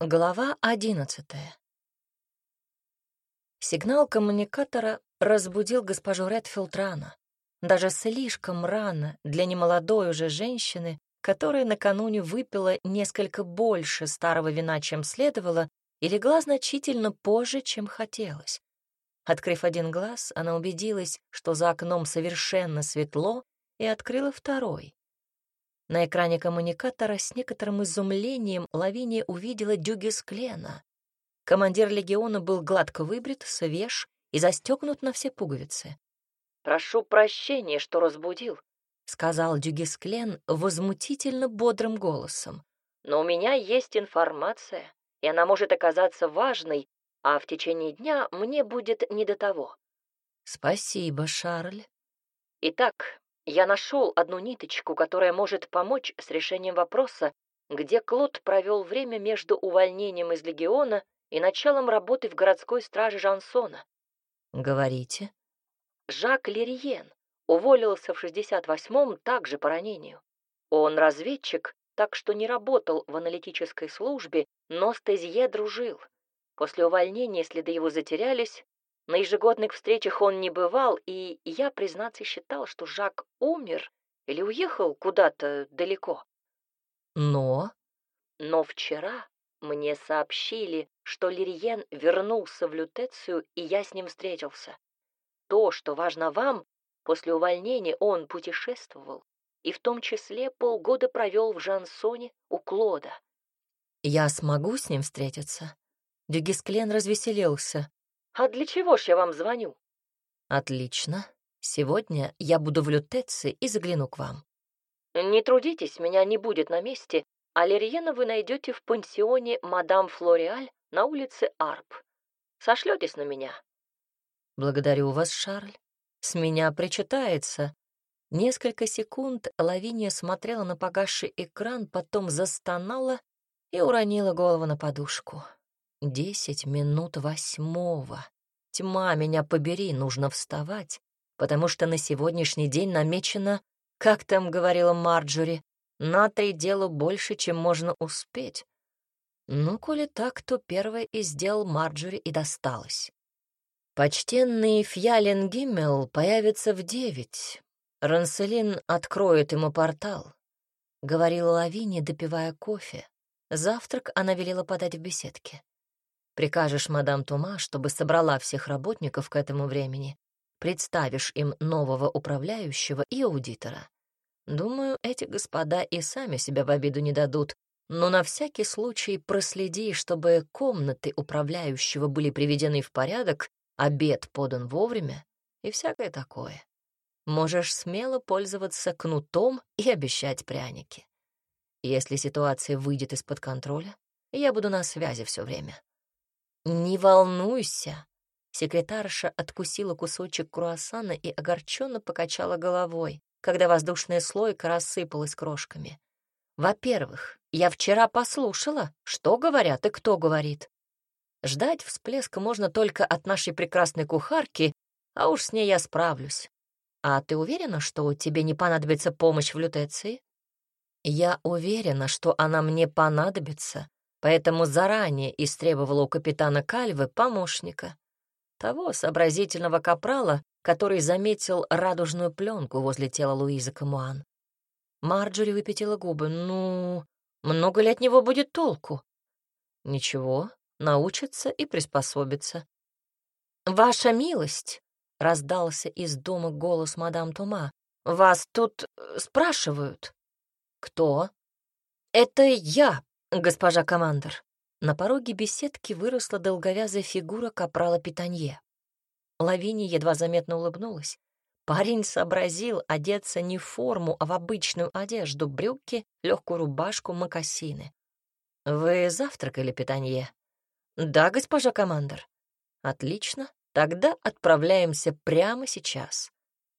Глава одиннадцатая. Сигнал коммуникатора разбудил госпожу Редфилд рано. Даже слишком рано для немолодой уже женщины, которая накануне выпила несколько больше старого вина, чем следовало, и легла значительно позже, чем хотелось. Открыв один глаз, она убедилась, что за окном совершенно светло, и открыла второй. На экране коммуникатора с некоторым изумлением Лавиния увидела Дюгис Клена. Командир легиона был гладко выбрит, свеж и застегнут на все пуговицы. «Прошу прощения, что разбудил», — сказал Дюгис Клен возмутительно бодрым голосом. «Но у меня есть информация, и она может оказаться важной, а в течение дня мне будет не до того». «Спасибо, Шарль». «Итак, я нашел одну ниточку, которая может помочь с решением вопроса, где Клод провел время между увольнением из легиона и началом работы в городской страже Жансона. Говорите. Жак Лериен уволился в 68-м также по ранению. Он разведчик, так что не работал в аналитической службе, но с Тезье дружил. После увольнения следы его затерялись, на ежегодных встречах он не бывал, и я, признаться, считал, что Жак умер или уехал куда-то далеко. Но? Но вчера мне сообщили, что Лириен вернулся в Лютецию, и я с ним встретился. То, что важно вам, после увольнения он путешествовал, и в том числе полгода провел в Жансоне у Клода. Я смогу с ним встретиться? Дюгисклен развеселился. «А для чего ж я вам звоню?» «Отлично. Сегодня я буду в Лютеце и загляну к вам». «Не трудитесь, меня не будет на месте, а Лерьена вы найдете в пансионе мадам Флориаль на улице Арп. Сошлетесь на меня?» «Благодарю вас, Шарль. С меня причитается». Несколько секунд Лавиния смотрела на погасший экран, потом застонала и уронила голову на подушку. Десять минут восьмого. Тьма меня побери, нужно вставать, потому что на сегодняшний день намечено, как там говорила Марджори, на три дела больше, чем можно успеть. Ну, коли так, то первое и сделал Марджори и досталось. Почтенный Фьялен Гиммел появится в девять. Ранселин откроет ему портал, — говорила Лавиния, допивая кофе. Завтрак она велела подать в беседке. Прикажешь мадам Тума, чтобы собрала всех работников к этому времени, представишь им нового управляющего и аудитора. Думаю, эти господа и сами себя в обиду не дадут, но на всякий случай проследи, чтобы комнаты управляющего были приведены в порядок, обед подан вовремя и всякое такое. Можешь смело пользоваться кнутом и обещать пряники. Если ситуация выйдет из-под контроля, я буду на связи все время. «Не волнуйся!» Секретарша откусила кусочек круассана и огорченно покачала головой, когда воздушная слойка рассыпалась крошками. «Во-первых, я вчера послушала, что говорят и кто говорит. Ждать всплеска можно только от нашей прекрасной кухарки, а уж с ней я справлюсь. А ты уверена, что тебе не понадобится помощь в лютеции?» «Я уверена, что она мне понадобится, поэтому заранее истребовала у капитана Кальвы помощника, того сообразительного капрала, который заметил радужную пленку возле тела Луизы Камуан. Марджори выпятила губы. «Ну, много ли от него будет толку?» «Ничего, научится и приспособится». «Ваша милость!» — раздался из дома голос мадам Тума. «Вас тут э, спрашивают». «Кто?» «Это я, «Госпожа командор». На пороге беседки выросла долговязая фигура капрала Питанье. Лавини едва заметно улыбнулась. Парень сообразил одеться не в форму, а в обычную одежду, брюки, легкую рубашку, мокасины. «Вы завтракали, Питанье?» «Да, госпожа командор». «Отлично. Тогда отправляемся прямо сейчас.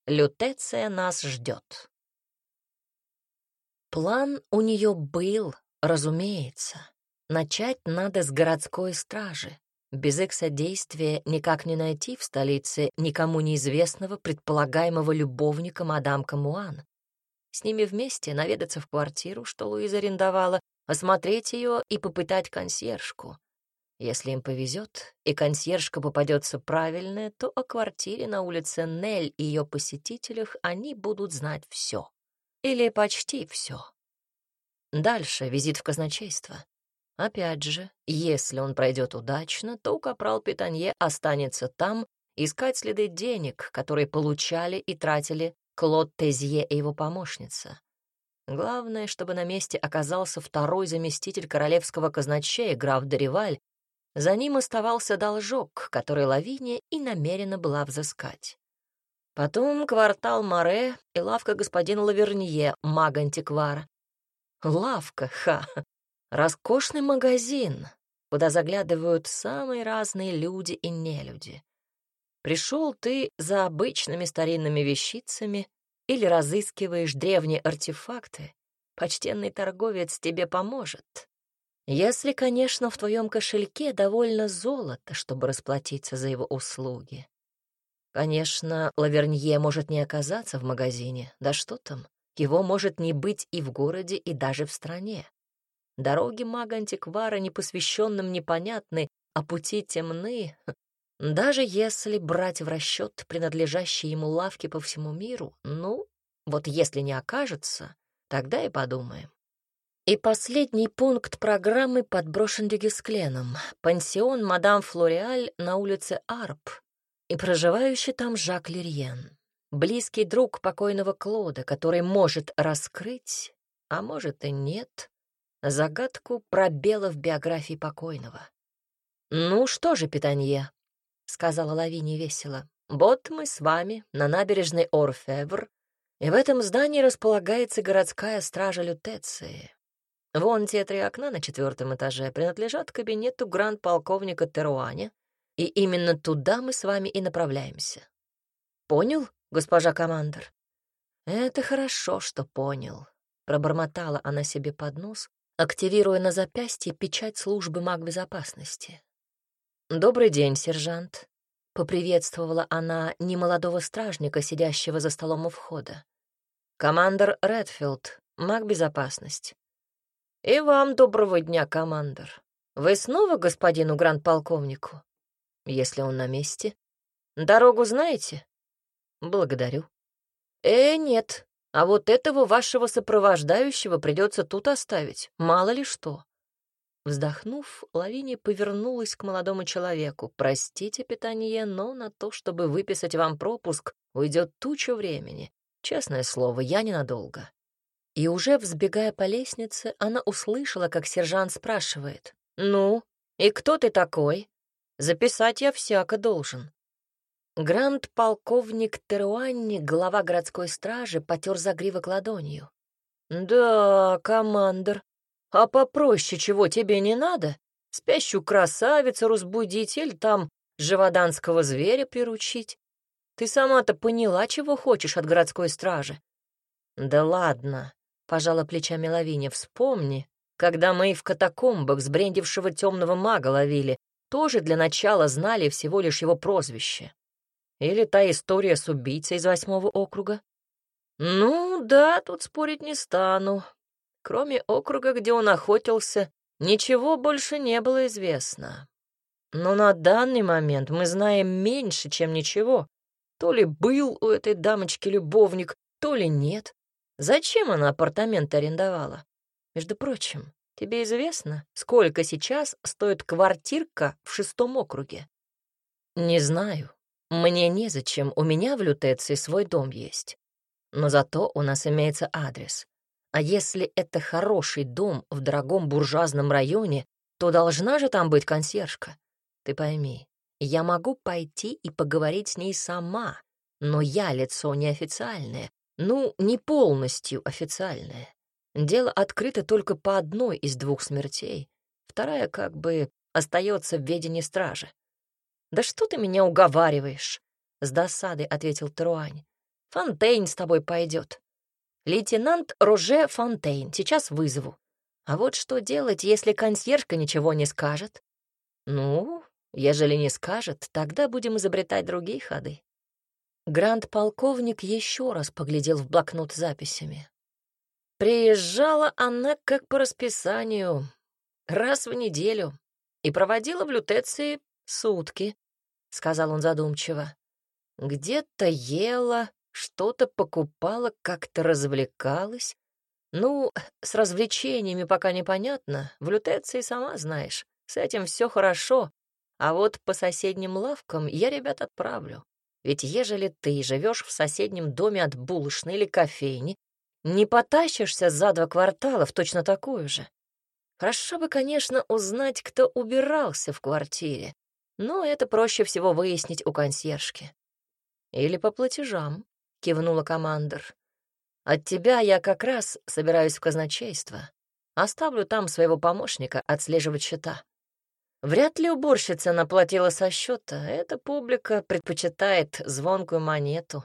Лютеция нас ждет». План у нее был, Разумеется, начать надо с городской стражи. Без их содействия никак не найти в столице никому неизвестного предполагаемого любовника мадам Камуан. С ними вместе наведаться в квартиру, что Луиза арендовала, осмотреть ее и попытать консьержку. Если им повезет, и консьержка попадется правильная, то о квартире на улице Нель и ее посетителях они будут знать все. Или почти все. Дальше визит в казначейство. Опять же, если он пройдет удачно, то капрал Питанье останется там искать следы денег, которые получали и тратили Клод Тезье и его помощница. Главное, чтобы на месте оказался второй заместитель королевского казначея, граф Дереваль, за ним оставался должок, который Лавиния и намерена была взыскать. Потом квартал Море и лавка господина Лавернье, маг-антиквара. Лавка, ха! Роскошный магазин, куда заглядывают самые разные люди и нелюди. Пришел ты за обычными старинными вещицами или разыскиваешь древние артефакты, почтенный торговец тебе поможет. Если, конечно, в твоем кошельке довольно золота, чтобы расплатиться за его услуги. Конечно, Лавернье может не оказаться в магазине, да что там, его может не быть и в городе, и даже в стране. Дороги мага-антиквара непосвященным непонятны, а пути темны. Даже если брать в расчет принадлежащие ему лавки по всему миру, ну, вот если не окажется, тогда и подумаем. И последний пункт программы подброшен Дюгескленом. Пансион мадам Флориаль на улице Арп и проживающий там Жак Лерьен. Близкий друг покойного Клода, который может раскрыть, а может и нет, загадку пробела в биографии покойного. «Ну что же, Питанье», — сказала Лавиния весело, — «вот мы с вами на набережной Орфевр, и в этом здании располагается городская стража Лютеции. Вон те три окна на четвертом этаже принадлежат кабинету гранд-полковника Теруаня, и именно туда мы с вами и направляемся. Понял, госпожа командор? Это хорошо, что понял. Пробормотала она себе под нос, активируя на запястье печать службы магбезопасности. «Добрый день, сержант», — поприветствовала она немолодого стражника, сидящего за столом у входа. «Командор Редфилд, магбезопасность. «И вам доброго дня, командор. Вы снова господину гранд-полковнику? Если он на месте. Дорогу знаете? Благодарю. Э, нет, а вот этого вашего сопровождающего придется тут оставить, мало ли что. Вздохнув, Лавиния повернулась к молодому человеку. «Простите, питание, но на то, чтобы выписать вам пропуск, уйдет туча времени. Честное слово, я ненадолго». И уже взбегая по лестнице, она услышала, как сержант спрашивает. «Ну, и кто ты такой? Записать я всяко должен». Гранд-полковник Теруанни, глава городской стражи, потер загривок ладонью. «Да, командор, а попроще чего тебе не надо? Спящую красавицу разбудить или там живоданского зверя приручить? Ты сама-то поняла, чего хочешь от городской стражи?» «Да ладно, Пожала плечами Лавиния. Вспомни, когда мы в катакомбах сбрендившего темного мага ловили, тоже для начала знали всего лишь его прозвище. Или та история с убийцей из восьмого округа? Ну, да, тут спорить не стану. Кроме округа, где он охотился, ничего больше не было известно. Но на данный момент мы знаем меньше, чем ничего. То ли был у этой дамочки любовник, то ли нет. Зачем она апартаменты арендовала? Между прочим, тебе известно, сколько сейчас стоит квартирка в шестом округе? Не знаю. Мне незачем, у меня в Лютеции свой дом есть. Но зато у нас имеется адрес. А если это хороший дом в дорогом буржуазном районе, то должна же там быть консьержка. Ты пойми, я могу пойти и поговорить с ней сама, но я лицо неофициальное, ну, не полностью официальное. Дело открыто только по одной из двух смертей. Вторая как бы остается в ведении стражи. «Да что ты меня уговариваешь?» — с досадой ответил Труань. «Фонтейн с тобой пойдет. Лейтенант Роже Фонтейн, сейчас вызову. А вот что делать, если консьержка ничего не скажет? Ну, ежели не скажет, тогда будем изобретать другие ходы. Гранд-полковник еще раз поглядел в блокнот с записями. Приезжала она как по расписанию, раз в неделю, и проводила в лютеции сутки, — сказал он задумчиво. Где-то ела, что-то покупала, как-то развлекалась. Ну, с развлечениями пока непонятно, в лютеции сама знаешь, с этим все хорошо, а вот по соседним лавкам я ребят отправлю. Ведь ежели ты живешь в соседнем доме от булочной или кофейни, не потащишься за два квартала в точно такую же. Хорошо бы, конечно, узнать, кто убирался в квартире, но это проще всего выяснить у консьержки. Или по платежам, кивнула командор. От тебя я как раз собираюсь в казначейство. Оставлю там своего помощника отслеживать счета. Вряд ли уборщица наплатила со счета. Эта публика предпочитает звонкую монету.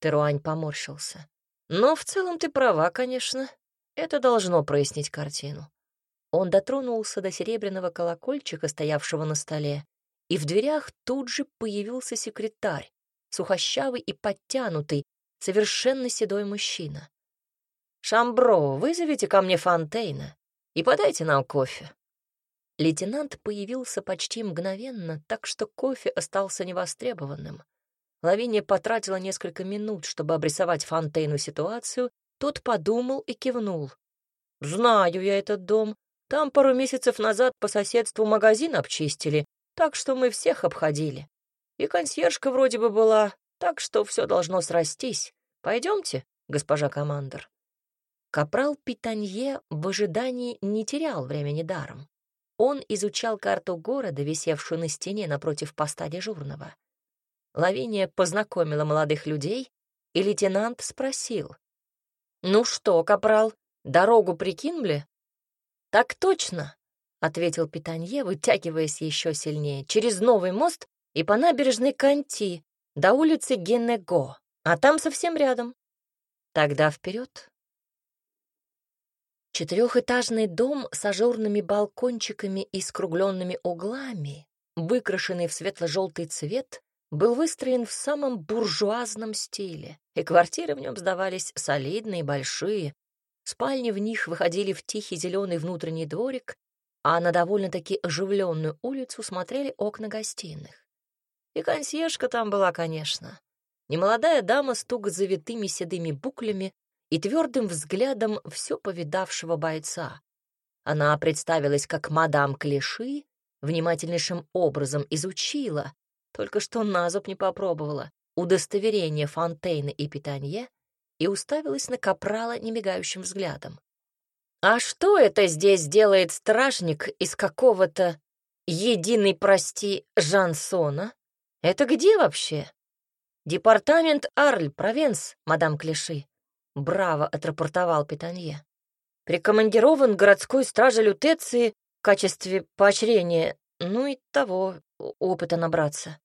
Теруань поморщился. Но в целом ты права, конечно. Это должно прояснить картину. Он дотронулся до серебряного колокольчика, стоявшего на столе, и в дверях тут же появился секретарь, сухощавый и подтянутый, совершенно седой мужчина. «Шамбро, вызовите ко мне Фонтейна и подайте нам кофе». Лейтенант появился почти мгновенно, так что кофе остался невостребованным. Лавиния потратила несколько минут, чтобы обрисовать Фонтейну ситуацию. Тот подумал и кивнул. «Знаю я этот дом. Там пару месяцев назад по соседству магазин обчистили, так что мы всех обходили. И консьержка вроде бы была, так что все должно срастись. Пойдемте, госпожа командор». Капрал Питанье в ожидании не терял времени даром. Он изучал карту города, висевшую на стене напротив поста дежурного. Лавиния познакомила молодых людей, и лейтенант спросил. «Ну что, капрал, дорогу прикинули?» «Так точно», — ответил Питанье, вытягиваясь еще сильнее, «через новый мост и по набережной Канти до улицы Генего, а там совсем рядом». «Тогда вперед. Четырехэтажный дом с ажурными балкончиками и скругленными углами, выкрашенный в светло-желтый цвет, был выстроен в самом буржуазном стиле, и квартиры в нем сдавались солидные, большие. Спальни в них выходили в тихий зеленый внутренний дворик, а на довольно-таки оживленную улицу смотрели окна гостиных. И консьержка там была, конечно. Немолодая дама с туго завитыми седыми буклями и твердым взглядом все повидавшего бойца. Она представилась как мадам Клиши, внимательнейшим образом изучила, только что на зуб не попробовала, удостоверение Фонтейна и Питанье и уставилась на Капрала немигающим взглядом. «А что это здесь делает стражник из какого-то единый, прости, Жансона? Это где вообще?» «Департамент Арль, Провенс, мадам Клиши», Браво отрапортовал Питанье. Прикомандирован городской стражей Лютеции в качестве поощрения, ну и того, опыта набраться.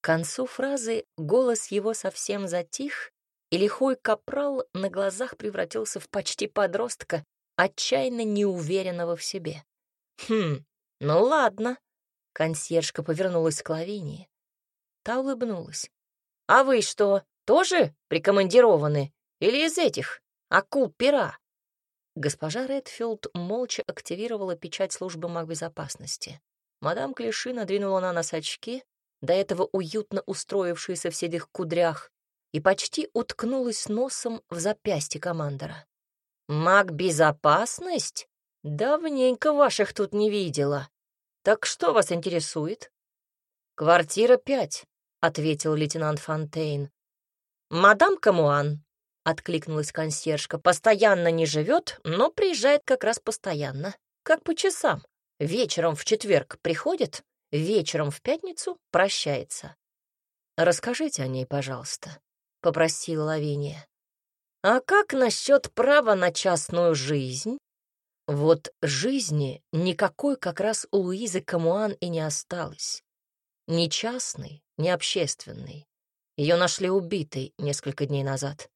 К концу фразы голос его совсем затих, и лихой капрал на глазах превратился в почти подростка, отчаянно неуверенного в себе. «Хм, ну ладно», — консьержка повернулась к Лавинии. Та улыбнулась. «А вы что, тоже прикомандированы или из этих, акул-пера?» Госпожа Редфилд молча активировала печать службы магбезопасности. Мадам Клиши надвинула на нос очки, до этого уютно устроившиеся в седых кудрях, и почти уткнулась носом в запястье командора. «Маг-безопасность? Давненько ваших тут не видела. Так что вас интересует?» «Квартира пять», — ответил лейтенант Фонтейн. «Мадам Камуан, — откликнулась консьержка. «Постоянно не живет, но приезжает как раз постоянно. Как по часам. Вечером в четверг приходит, вечером в пятницу прощается». «Расскажите о ней, пожалуйста», — попросила Лавиния. «А как насчет права на частную жизнь?» Вот жизни никакой как раз у Луизы Камуан и не осталось. Ни частной, ни общественной. Ее нашли убитой несколько дней назад.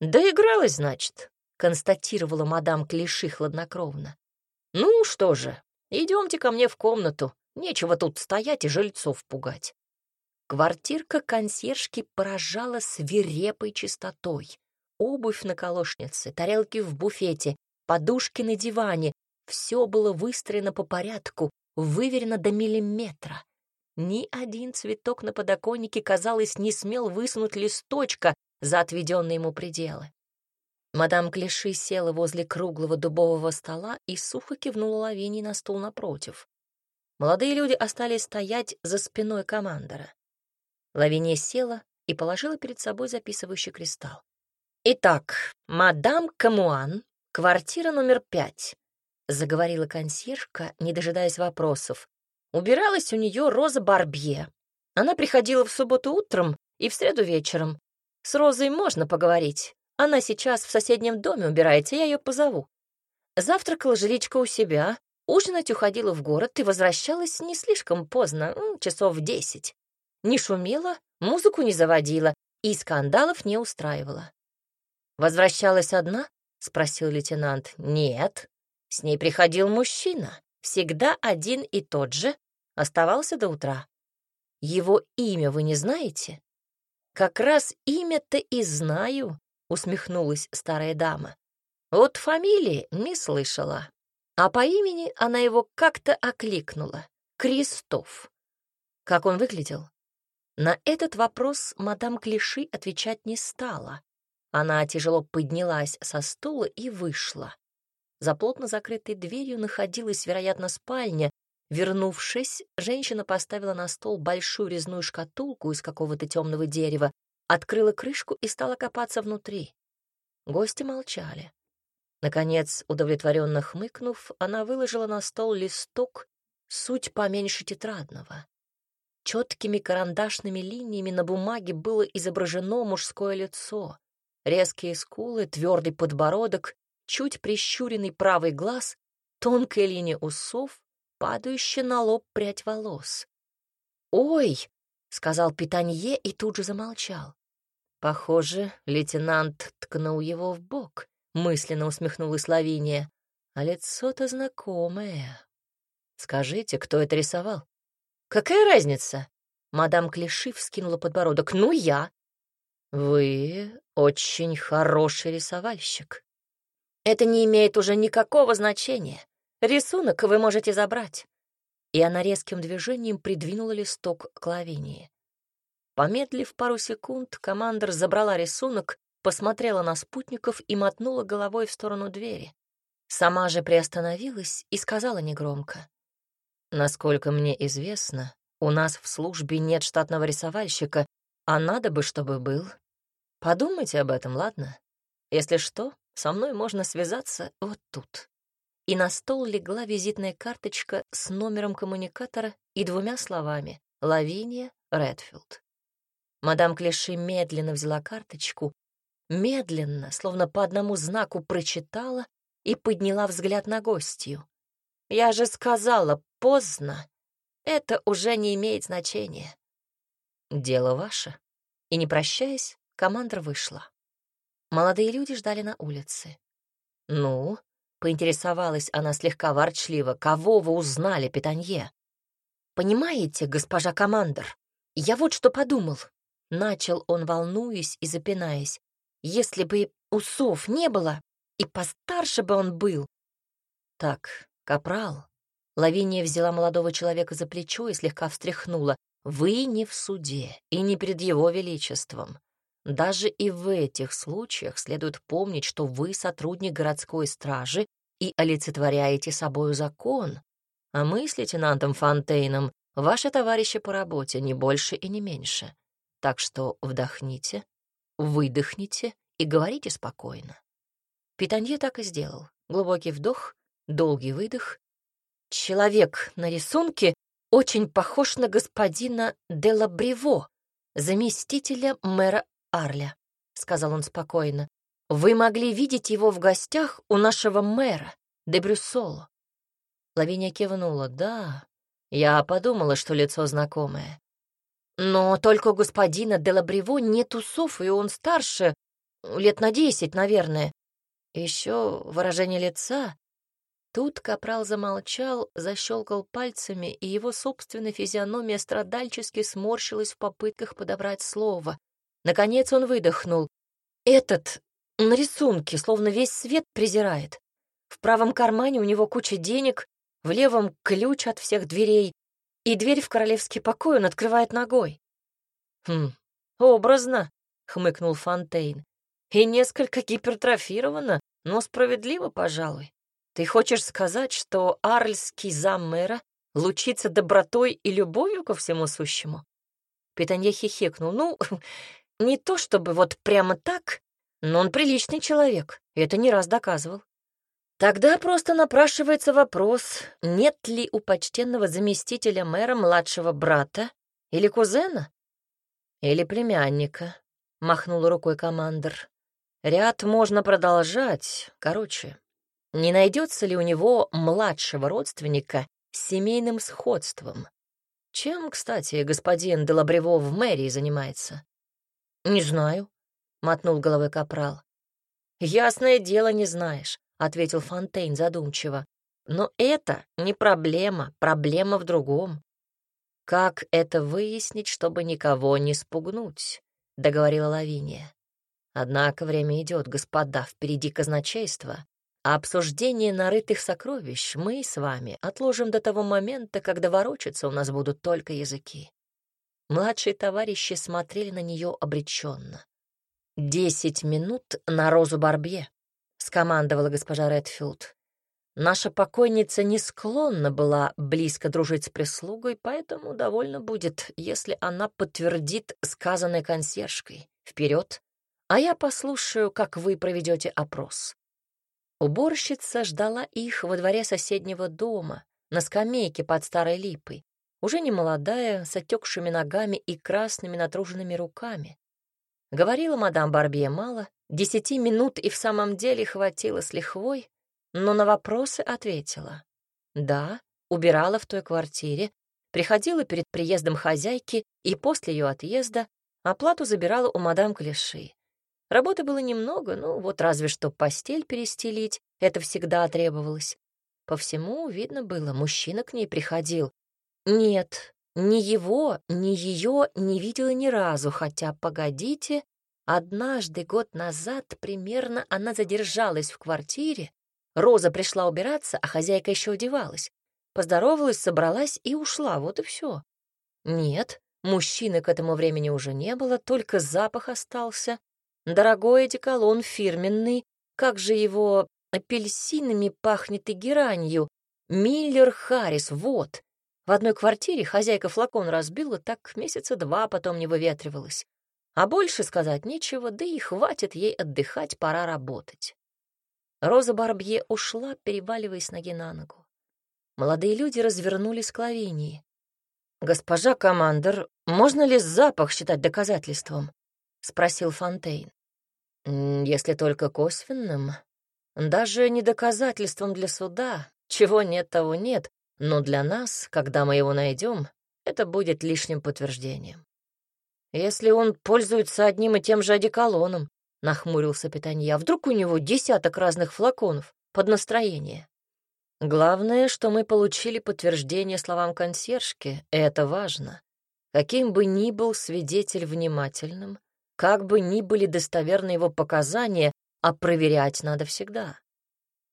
«Доигралась, значит», — констатировала мадам Клиши хладнокровно. «Ну что же, идемте ко мне в комнату. Нечего тут стоять и жильцов пугать». Квартирка консьержки поражала свирепой чистотой. Обувь на колошнице, тарелки в буфете, подушки на диване. Все было выстроено по порядку, выверено до миллиметра. Ни один цветок на подоконнике, казалось, не смел высунуть листочка за отведенные ему пределы. Мадам Клиши села возле круглого дубового стола и сухо кивнула Лавинии на стул напротив. Молодые люди остались стоять за спиной командора. Лавиния села и положила перед собой записывающий кристалл. «Итак, мадам Камуан, квартира номер пять», — заговорила консьержка, не дожидаясь вопросов. Убиралась у нее Роза Барбье. Она приходила в субботу утром и в среду вечером. С Розой можно поговорить. Она сейчас в соседнем доме убирается, я ее позову. Завтракала жиличка у себя, ужинать уходила в город и возвращалась не слишком поздно, часов в десять. Не шумела, музыку не заводила и скандалов не устраивала. «Возвращалась одна?» — спросил лейтенант. «Нет. С ней приходил мужчина, всегда один и тот же, оставался до утра. Его имя вы не знаете?» «Как раз имя-то и знаю», усмехнулась старая дама. Вот фамилии не слышала, а по имени она его как-то окликнула. Крестов. Как он выглядел? На этот вопрос мадам Клиши отвечать не стала. Она тяжело поднялась со стула и вышла. За плотно закрытой дверью находилась, вероятно, спальня. Вернувшись, женщина поставила на стол большую резную шкатулку из какого-то темного дерева, открыла крышку и стала копаться внутри. Гости молчали. Наконец, удовлетворенно хмыкнув, она выложила на стол листок, суть поменьше тетрадного. Четкими карандашными линиями на бумаге было изображено мужское лицо. Резкие скулы, твердый подбородок, чуть прищуренный правый глаз, тонкая линия усов, падающая на лоб прядь волос. «Ой!» — сказал Питанье и тут же замолчал. Похоже, лейтенант ткнул его в бок, мысленно усмехнулась Лавиния. А лицо-то знакомое. Скажите, кто это рисовал? Какая разница? Мадам Клиши вскинула подбородок. Ну, я. Вы очень хороший рисовальщик. Это не имеет уже никакого значения. Рисунок вы можете забрать. И она резким движением придвинула листок к Лавинии. Помедлив пару секунд, командор забрала рисунок, посмотрела на спутников и мотнула головой в сторону двери. Сама же приостановилась и сказала негромко. «Насколько мне известно, у нас в службе нет штатного рисовальщика, а надо бы, чтобы был. Подумайте об этом, ладно? Если что, со мной можно связаться вот тут». И на стол легла визитная карточка с номером коммуникатора и двумя словами «Лавиния Редфилд». Мадам Клиши медленно взяла карточку, медленно, словно по одному знаку прочитала и подняла взгляд на гостью. «Я же сказала, поздно. Это уже не имеет значения». «Дело ваше». И, не прощаясь, командор вышла. Молодые люди ждали на улице. «Ну?» — поинтересовалась она слегка ворчливо. «Кого вы узнали, Питанье?» «Понимаете, госпожа командор, я вот что подумал. Начал он, волнуясь и запинаясь. Если бы усов не было, и постарше бы он был. Так, капрал. Лавиния взяла молодого человека за плечо и слегка встряхнула. Вы не в суде и не перед его величеством. Даже и в этих случаях следует помнить, что вы сотрудник городской стражи и олицетворяете собою закон, а мы с лейтенантом Фонтейном ваши товарищи по работе, не больше и не меньше. Так что вдохните, выдохните и говорите спокойно. Питанье так и сделал. Глубокий вдох, долгий выдох. Человек на рисунке очень похож на господина Делла Бриво, заместителя мэра Арля, сказал он спокойно. Вы могли видеть его в гостях у нашего мэра, де Брюссоло. Лавиния кивнула. Да, я подумала, что лицо знакомое. Но только у господина Делабрево нет усов, и он старше, лет на десять, наверное. Еще выражение лица. Тут капрал замолчал, защелкал пальцами, и его собственная физиономия страдальчески сморщилась в попытках подобрать слово. Наконец он выдохнул. «Этот на рисунке, словно весь свет презирает. В правом кармане у него куча денег, в левом — ключ от всех дверей, и дверь в королевский покой он открывает ногой. «Хм, образно», — хмыкнул Фонтейн. «И несколько гипертрофировано, но справедливо, пожалуй. Ты хочешь сказать, что арльский зам мэра лучится добротой и любовью ко всему сущему?» Питанье хихикнул. «Ну, не то чтобы вот прямо так, но он приличный человек, и это не раз доказывал. Тогда просто напрашивается вопрос, нет ли у почтенного заместителя мэра младшего брата или кузена? Или племянника, — махнул рукой командир. Ряд можно продолжать. Короче, не найдется ли у него младшего родственника с семейным сходством? Чем, кстати, господин Делабрево в мэрии занимается? Не знаю, — мотнул головой капрал. Ясное дело, не знаешь ответил Фонтейн задумчиво. Но это не проблема, проблема в другом. Как это выяснить, чтобы никого не спугнуть? договорила Лавиния. Однако время идет, господа, впереди казначейство, а обсуждение нарытых сокровищ мы с вами отложим до того момента, когда ворочаться у нас будут только языки. Младшие товарищи смотрели на нее обреченно. Десять минут на Розу Барбье, — скомандовала госпожа Редфилд. Наша покойница не склонна была близко дружить с прислугой, поэтому довольно будет, если она подтвердит сказанное консьержкой. Вперед, а я послушаю, как вы проведете опрос. Уборщица ждала их во дворе соседнего дома, на скамейке под старой липой, уже не молодая, с отекшими ногами и красными натруженными руками. Говорила мадам Барбье мало, Десяти минут и в самом деле хватило с лихвой, но на вопросы ответила. Да, убирала в той квартире, приходила перед приездом хозяйки и после ее отъезда оплату забирала у мадам Клиши. Работы было немного, ну вот разве что постель перестелить, это всегда требовалось. По всему видно было, мужчина к ней приходил. Нет, ни его, ни ее не видела ни разу, хотя, погодите, Однажды, год назад, примерно, она задержалась в квартире. Роза пришла убираться, а хозяйка еще одевалась. Поздоровалась, собралась и ушла, вот и все. Нет, мужчины к этому времени уже не было, только запах остался. Дорогой одеколон фирменный, как же его апельсинами пахнет и геранью. Миллер Харрис, вот. В одной квартире хозяйка флакон разбила, так месяца два потом не выветривалась. А больше сказать нечего, да и хватит ей отдыхать, пора работать. Роза Барбье ушла, переваливаясь ноги на ногу. Молодые люди развернулись к Лавинии. «Госпожа командор, можно ли запах считать доказательством?» — спросил Фонтейн. «Если только косвенным. Даже не доказательством для суда. Чего нет, того нет. Но для нас, когда мы его найдем, это будет лишним подтверждением. «Если он пользуется одним и тем же одеколоном», — нахмурился Питанья, «вдруг у него десяток разных флаконов под настроение?» «Главное, что мы получили подтверждение словам консьержки, это важно. Каким бы ни был свидетель внимательным, как бы ни были достоверны его показания, а проверять надо всегда.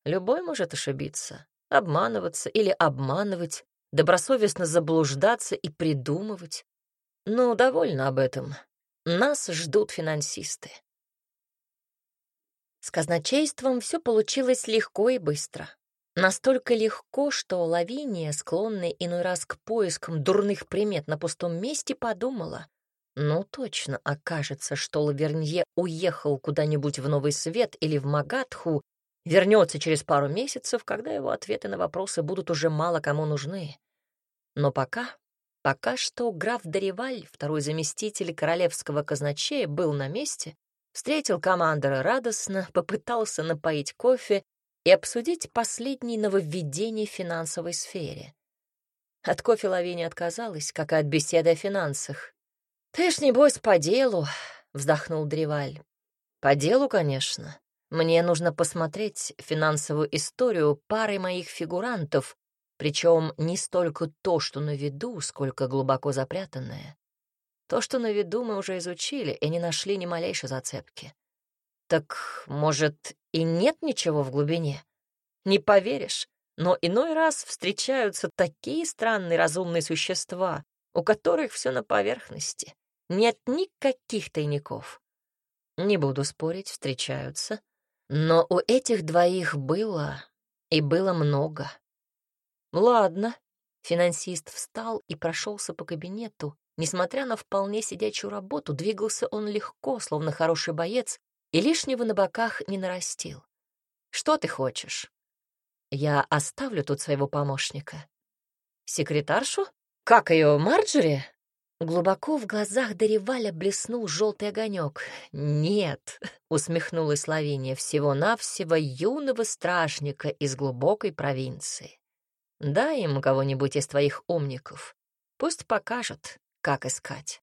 Любой может ошибиться, обманываться или обманывать, добросовестно заблуждаться и придумывать. Ну, довольно об этом. Нас ждут финансисты. С казначейством все получилось легко и быстро. Настолько легко, что Лавиния, склонная иной раз к поискам дурных примет на пустом месте, подумала, ну точно окажется, что Лавернье уехал куда-нибудь в Новый Свет или в Магатху, вернется через пару месяцев, когда его ответы на вопросы будут уже мало кому нужны. Но пока Пока что граф Дариваль, второй заместитель королевского казначея, был на месте, встретил командора радостно, попытался напоить кофе и обсудить последние нововведения в финансовой сфере. От кофе Лавиния отказалась, как и от беседы о финансах. «Ты ж, небось, по делу», — вздохнул Древаль. «По делу, конечно. Мне нужно посмотреть финансовую историю пары моих фигурантов, причем не столько то, что на виду, сколько глубоко запрятанное. То, что на виду, мы уже изучили и не нашли ни малейшей зацепки. Так, может, и нет ничего в глубине? Не поверишь, но иной раз встречаются такие странные разумные существа, у которых все на поверхности. Нет никаких тайников. Не буду спорить, встречаются. Но у этих двоих было, и было много. Ладно. Финансист встал и прошелся по кабинету. Несмотря на вполне сидячую работу, двигался он легко, словно хороший боец, и лишнего на боках не нарастил. «Что ты хочешь?» «Я оставлю тут своего помощника». «Секретаршу? Как ее, Марджери?» Глубоко в глазах Дареваля блеснул желтый огонек. «Нет», — усмехнулась Лавиния, — «всего-навсего юного стражника из глубокой провинции. Дай ему кого-нибудь из твоих умников. Пусть покажет, как искать».